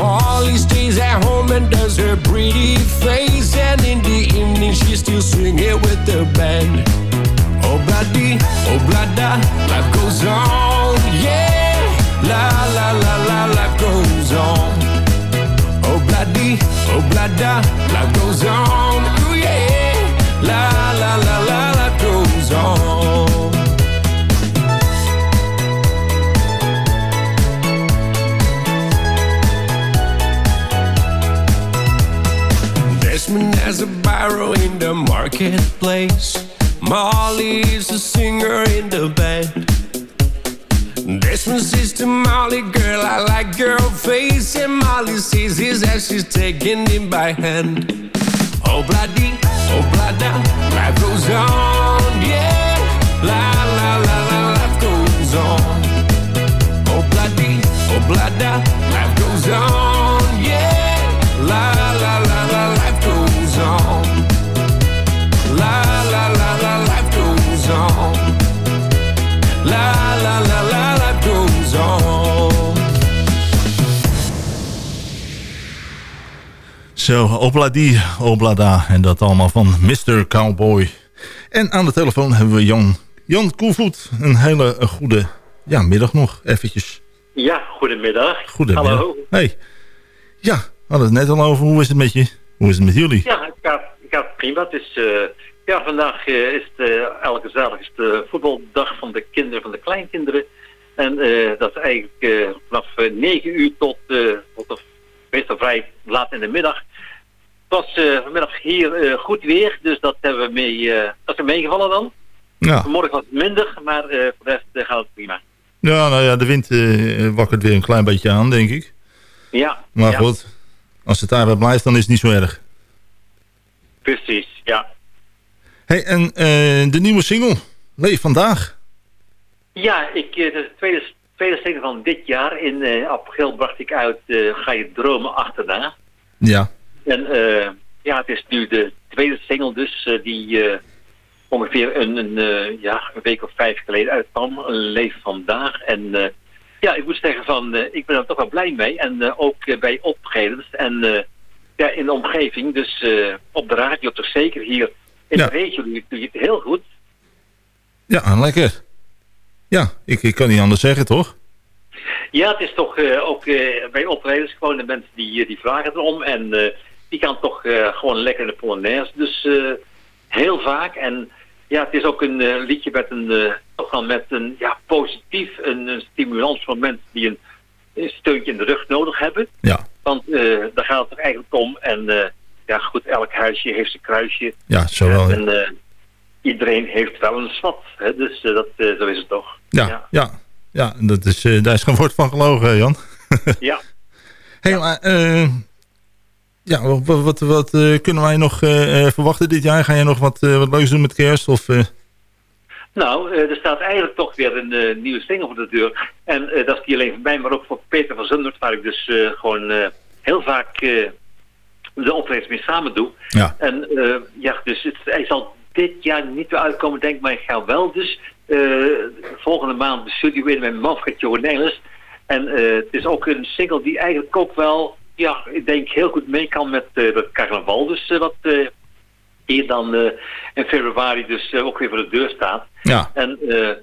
Molly stays at home and does her pretty face. And in the evening, she's still singing with the band. Oh, bloody, oh, blada, life goes on. Yeah, la, la, la, la, life goes on. Oh, bloody, oh, blada, life goes on. Ooh, yeah, la, la, la, Has a barrow in the marketplace. Molly's a singer in the band. Desmond says to Molly, girl, I like your face. And Molly says his as she's taking him by hand. Oh, bloody, oh, blada, life goes on, yeah. La, la, la, la, life goes on. Oh, bloody, oh, blada, life goes on, Zo, obladi, oblada. En dat allemaal van Mr. Cowboy. En aan de telefoon hebben we Jan. Jan Koelvloed. Een hele eh, goede ja, middag nog, eventjes. Ja, goedemiddag. Goedemiddag. Hallo. Hey. Ja, we hadden het net al over. Hoe is het met je? Hoe is het met jullie? Ja, het gaat, het gaat prima. Het is, eh, ja, vandaag eh, is het, uh, elke zaterdag is de voetbaldag van de kinderen, van de kleinkinderen. En eh, dat is eigenlijk eh, vanaf eh, 9 uur tot, eh, tot meestal vrij laat in de middag. Het was eh, vanmiddag hier eh, goed weer, dus dat hebben we mee, eh, dat is meegevallen dan. Ja. Vanmorgen was het minder, maar voor de rest gaat het prima. Ja, nou ja, de wind wakkert weer een klein beetje aan, denk ik. Ja, Maar ja, goed, als het daarbij blijft, dan is het niet zo erg. precies, ja. hey, en de nieuwe single, Leef Vandaag. Ja, ik, eh, de tweede, tweede single van dit jaar. In april bracht ik uit Ga je dromen achterna. Ja. En eh, ja, het is nu de tweede single dus eh, die eh, ongeveer een, een, ja, een week of vijf geleden uitkwam. Leven vandaag. En ja, ik moet zeggen van, ik ben er toch wel blij mee. En ook bij optredens en ja, in de omgeving. Dus op de radio toch zeker hier in Ja. de regio doe je, het heel goed. Ja, lekker. Ja, ik, ik kan niet anders zeggen, toch? Ja, het is toch ook bij optredens gewoon de mensen die, die vragen erom. En die gaan toch eh, gewoon lekker de Polonaise. Dus eh, heel vaak. En ja, het is ook een eh, liedje met een, toch wel met een ja, positief, een, een stimulans voor mensen die een, een steuntje in de rug nodig hebben. Ja. Want daar gaat het toch eigenlijk om. En ja, goed, elk huisje heeft zijn kruisje. Ja, zo wel. ja. En iedereen heeft wel een swat. Hè? Dus dat, zo is het toch. Ja, ja. ja. dat is, daar is geen woord van gelogen, Jan. Ja. hey, maar, ja, wat, wat, wat, wat, eh, kunnen wij nog eh, eh, verwachten dit jaar? Ga je nog wat, eh, wat leuks doen met kerst? Of, eh, Nou, eh, er staat eigenlijk toch weer een nieuwe single voor de deur. En eh, dat is niet alleen voor mij, maar ook voor Peter van Zundert, waar ik dus eh, gewoon eh, heel vaak eh, de optredens mee samen doe. Ja. En eh, ja, dus het, hij zal dit jaar niet meer uitkomen, denk ik, maar ik ga wel dus eh, volgende maand de studio in met Manfred Johannelis. En eh, het is ook een single die eigenlijk ook wel, ja, ik denk heel goed mee kan met eh het carnaval. Dus eh, wat eh, hier dan eh, in februari dus eh, ook weer voor de deur staat. Ja. En eh,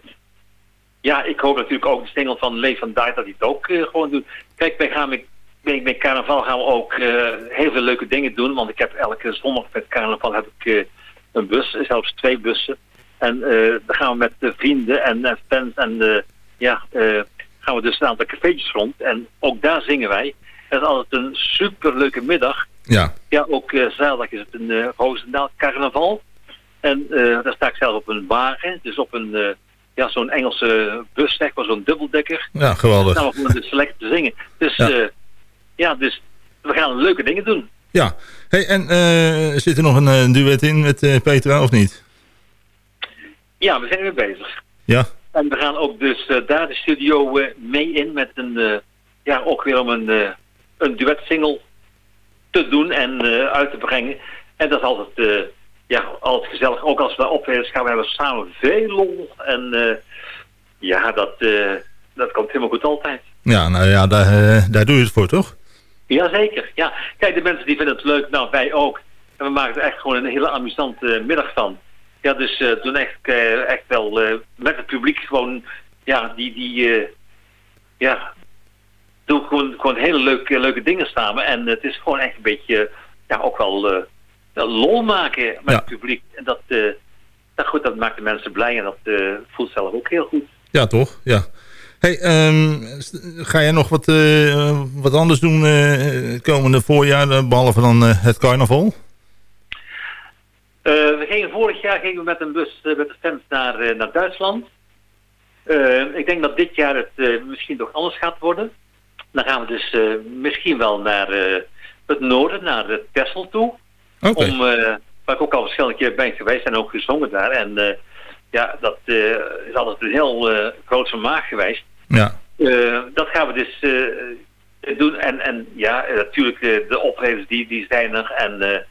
ja, ik hoop natuurlijk ook de single van Leef van Dijk dat hij het ook eh, gewoon doet. Kijk, wij gaan met, met, met carnaval gaan we ook eh, heel veel leuke dingen doen. Want ik heb elke zondag met carnaval heb ik eh, een bus, zelfs twee bussen. En eh, dan gaan we met de vrienden en eh, fans en eh, ja, eh, gaan we dus een aantal cafeetjes rond. En ook daar zingen wij. Het is altijd een super leuke middag. ja. Ja, ook eh zaterdag is het een uh, Roosendaal carnaval. En eh, daar sta ik zelf op een wagen. Dus op een, ja, zo'n Engelse bus, zeg maar, zo'n dubbeldekker. Ja, geweldig. We dus lekker te zingen. Dus Ja. ja. dus we gaan leuke dingen doen. Ja. Hey, en zit er nog een duet in met Petra of niet? Ja, we zijn er mee bezig. Ja. En we gaan ook dus daar de studio mee in met een, ja, ook weer om een, een duet-single te doen en eh, uit te brengen. En dat is altijd, eh, ja, altijd gezellig. Ook als we naar optredens gaan, we hebben samen veel lol. En eh, ja, dat, dat komt helemaal goed altijd. Ja, nou ja, daar, daar doe je het voor, toch? Jazeker, ja. Kijk, de mensen die vinden het leuk, nou wij ook. En we maken er echt gewoon een hele amusante middag van. Ja, dus eh doen echt, echt wel met het publiek gewoon, ja, die, die ja, doen gewoon, gewoon hele leuke, leuke dingen samen. En het is gewoon echt een beetje, ja, ook wel eh, lol maken met het publiek. En dat, eh nou goed, dat maakt de mensen blij en dat eh, voelt zelf ook heel goed. Ja, toch? Ja. Hey, ehm, ga jij nog wat, wat anders doen eh, komende voorjaar, eh, behalve dan het carnaval? We gingen vorig jaar gingen we met een bus met de fans naar, naar Duitsland. Ik denk dat dit jaar het misschien toch anders gaat worden. Dan gaan we dus eh, misschien wel naar eh, het noorden, naar uh, Texel toe. Oké. Om, eh, waar ik ook al verschillende keer ben geweest en ook gezongen daar. En ja, dat is altijd een heel groot vermaak geweest. Ja. Dat gaan we dus doen. En, en ja, natuurlijk de optredens die, die zijn er. En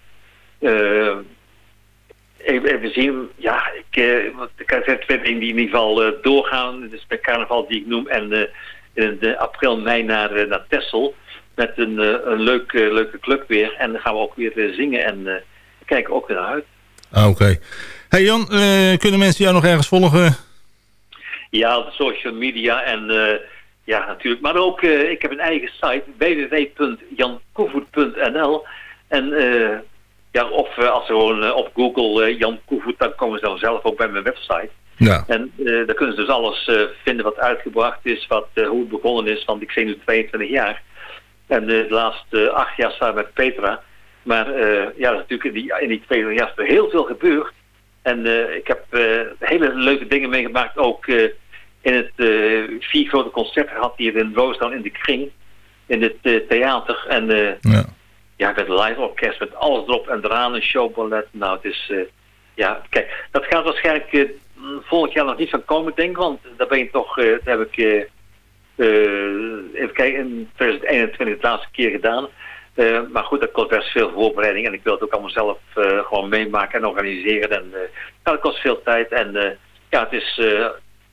even, even zien. Ja, ik, want ik heb twee dingen die in ieder geval eh, doorgaan. Dus bij carnaval die ik noem. En in de april, mei naar, eh, naar Texel. Met een, eh, een leuk, eh, leuke club weer. En dan gaan we ook weer eh, zingen. En eh kijken ook weer naar uit. Ah, Oké. Hey Jan, eh, kunnen mensen jou nog ergens volgen? Ja, de social media en eh, ja, natuurlijk. Maar ook, eh, ik heb een eigen site, www.jankoevoet.nl. En eh, ja, of eh, als ze gewoon eh, op Google eh, Jan Koevoet, dan komen ze dan zelf ook bij mijn website. Ja. En eh, daar kunnen ze dus alles eh, vinden wat uitgebracht is, wat, eh, hoe het begonnen is. Want ik ben nu 22 jaar. En de laatste acht jaar samen met Petra. Maar ja, natuurlijk in die, in die 22 jaar is er heel veel gebeurd. En ik heb hele leuke dingen meegemaakt. Ook in het vier grote concerten gehad hier in Roosendaal in de Kring. In het theater. En ja. ja, met live orkest, met alles erop en eraan. Een showballet. Nou, het is... ja, kijk, dat gaat waarschijnlijk mm, volgend jaar nog niet van komen, denk ik. Want daar ben je toch... eh, dat heb ik... eh, eh, even kijken, in 2021 de laatste keer gedaan. Eh, maar goed, dat kost best veel voorbereiding. En ik wil het ook allemaal zelf eh, gewoon meemaken en organiseren. En dat kost veel tijd. En ja, het is...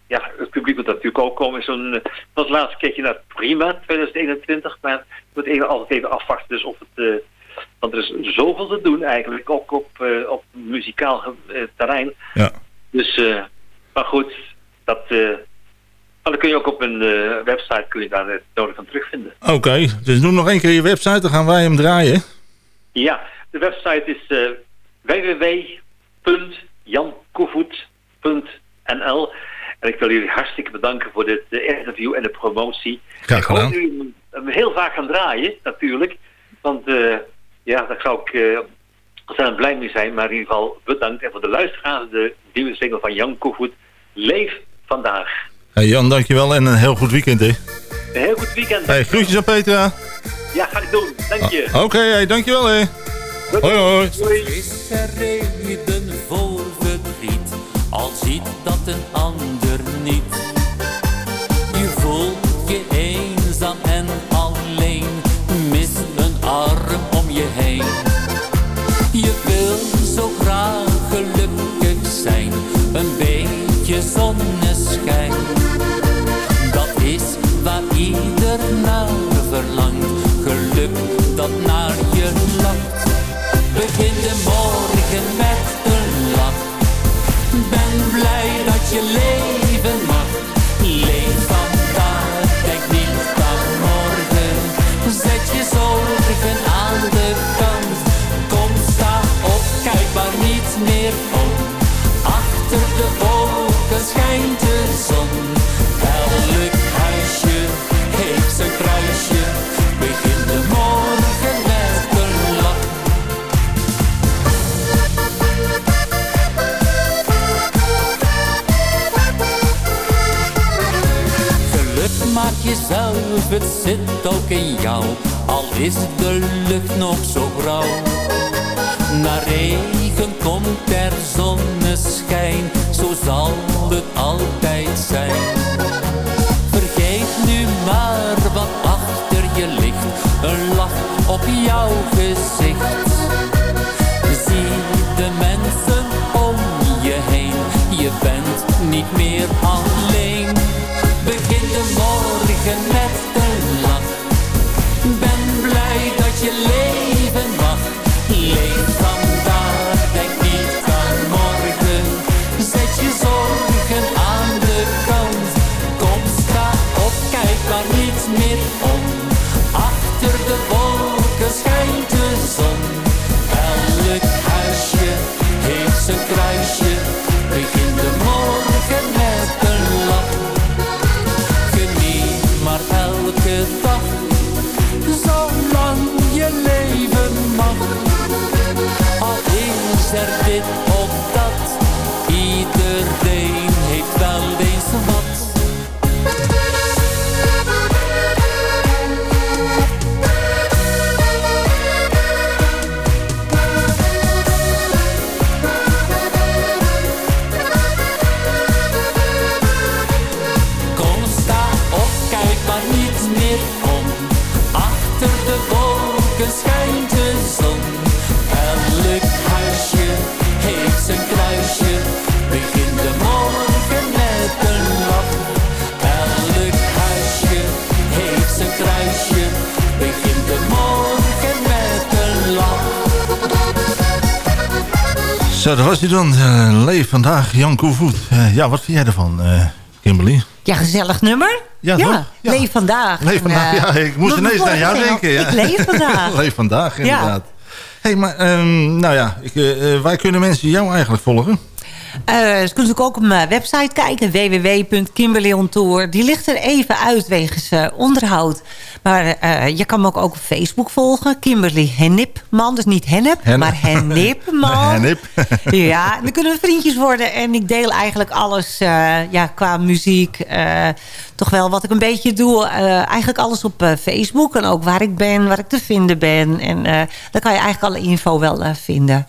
Ja, het publiek moet natuurlijk ook komen. Dat was het laatste keertje naar prima, 2021. Maar ik moet even, altijd even afwachten dus of het... Want er is zoveel te doen eigenlijk, ook op, op muzikaal terrein. Ja. Dus, maar goed, dat... Maar dan kun je ook op een uh, website kun je daar het nodig van terugvinden. Oké, okay, dus noem nog één keer je website, dan gaan wij hem draaien. Ja, de website is uh, www.jankoevoet.nl En ik wil jullie hartstikke bedanken voor dit uh, interview en de promotie. Graag gedaan. Ik hoop jullie hem heel vaak gaan draaien, natuurlijk. Want ja, daar zou ik uh, ontzettend blij mee zijn. Maar in ieder geval bedankt. En voor de luisteraars, de nieuwe single van Jan Koevoet, Leef Vandaag. Hey Jan, dankjewel en een heel goed weekend, hè. Een heel goed weekend. Hey, groetjes aan Petra. Ja, ga ik doen. Dank je. Ah, Oké, okay, hey, dankjewel, hè. Hoi, hoi. Is er reden voor verdriet, al ziet dat een ander niet. Je voelt je eenzaam zit ook in jou, al is de lucht nog zo grauw. Na regen komt er zonneschijn, zo zal het altijd zijn. Vergeet nu maar wat achter je ligt, een lach op jouw gezicht. Zie de mensen om je heen, je bent niet meer alleen. Begin de morgen met heeft zijn Zo, dat was hij dan. Eh, leef vandaag, Jan Koevoet. Eh, ja, wat vind jij ervan, eh, Kimberly? Ja, gezellig nummer. Ja, leef vandaag. Leef vandaag, ja. Ik moest ineens aan jou denken. Ja. Ik leef vandaag. leef vandaag, inderdaad. hey, maar ehm, nou ja, ik, waar kunnen mensen jou eigenlijk volgen? Ze kunnen natuurlijk ook op mijn website kijken. www.kimberlyontour. Die ligt er even uit wegens eh, onderhoud. Maar eh, je kan me ook, ook op Facebook volgen. Kimberly Hennipman. Dus niet Hennep, maar Hennipman. Hennip. ja, dan kunnen we vriendjes worden. En ik deel eigenlijk alles ja, qua muziek. toch wel wat ik een beetje doe. eigenlijk alles op Facebook. En ook waar ik ben, waar ik te vinden ben. En dan kan je eigenlijk alle info wel vinden.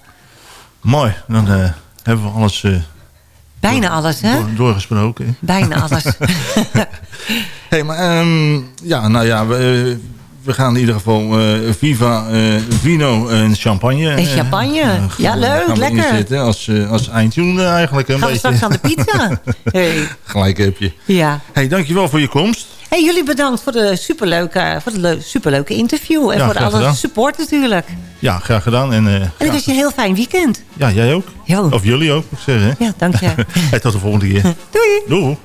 Mooi, dan hebben we alles eh, Bijna alles, hè? door- doorgesproken. Bijna alles. hey, maar ehm, ja, nou ja, we, we gaan in ieder geval eh, Viva eh, Vino en champagne. En champagne. Ja, leuk, lekker. inzetten als, als eindtune eigenlijk een Gaan we beetje. straks aan de pizza? Hey. Gelijk heb je. Ja. Hey, dankjewel voor je komst. Hey, jullie bedankt voor de superleuke, voor de leu- superleuke interview. En Ja, voor alle gedaan. support natuurlijk. Ja, graag gedaan. En, eh, En ik wens je een heel fijn weekend. ja, jij ook. Of jullie ook, moet ik zeggen. Ja, dank je. hey, tot de volgende keer. Doei. Doei.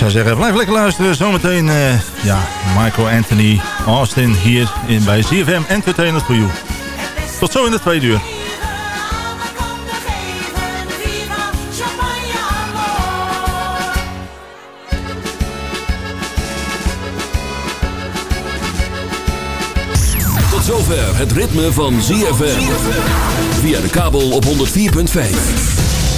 Zou zeggen, blijf lekker luisteren. Zometeen, eh, ja, Michael Anthony Austin hier in, bij ZFM Entertainment for You. Tot zo in de tweede uur. Tot zover het ritme van ZFM. Via de kabel op 104.5.